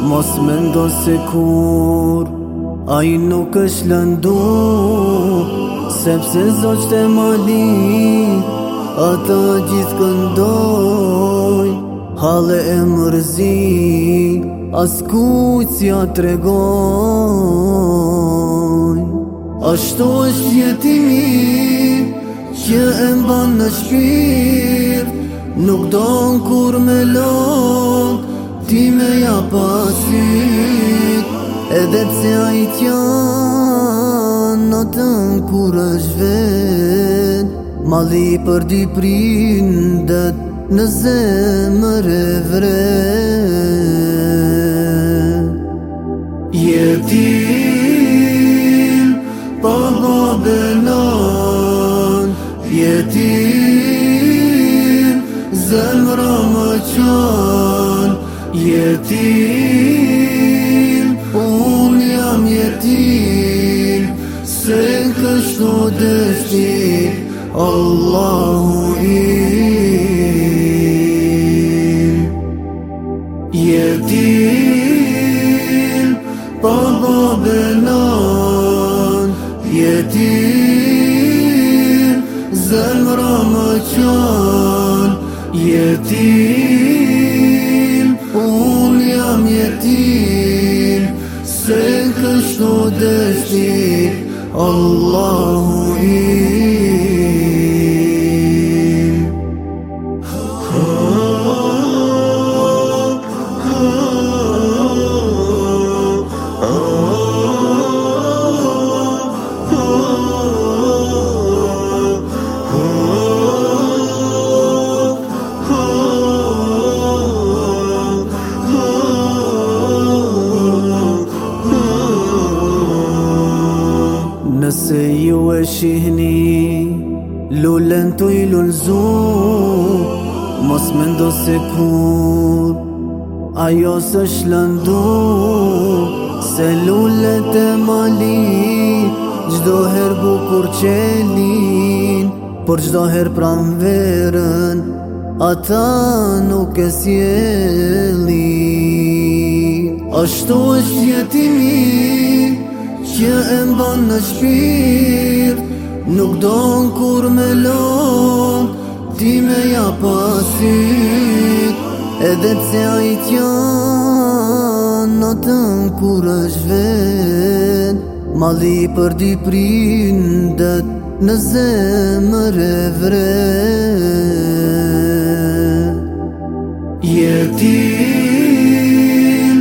Mos me ndo se kur A i nuk është lëndu Sepse zoqët e mali A të gjithë këndoj Hale e mërzi As kujtë si a tregoj Ashtu është jetimi Që e mba në shpirt Nuk do në kur me lëndë pasit Edhe pse a i tjan Në tën kur është ven Madhi për di prindet Në zemër e vre Jetim Pa ma belan Jetim Zemra më qan yetim Un jam jetim Se kështu dështi Allahu im Jetim Pa babenan Jetim Zemra më qan Jetim Allah. Oh. shihni Lullën të i lullëzu Mos me ndo se kur Ajo së shlëndu Se lullët e mali Gjdo her bukur qelin Por gjdo her pram verën Ata nuk e sjelin Ashtu është jetimi Që e mban në shpin don kur me lon Ti me ja pasit Edhe pse a i tja Në të nkur është ven Mali për di prindet Në zemër e vre Jetim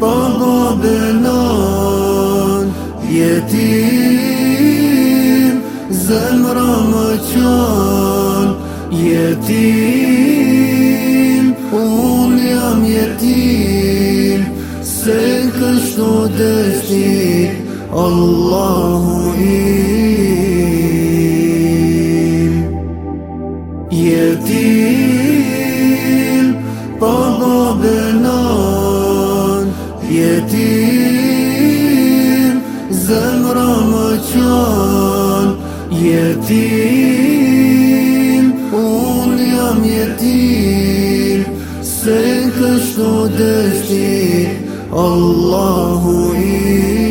Pa më benon Jetim Një tim, unë jam një tim, se në kështu dështi, Allahu i Ti unë jam i se sen kusht o destin Allahu i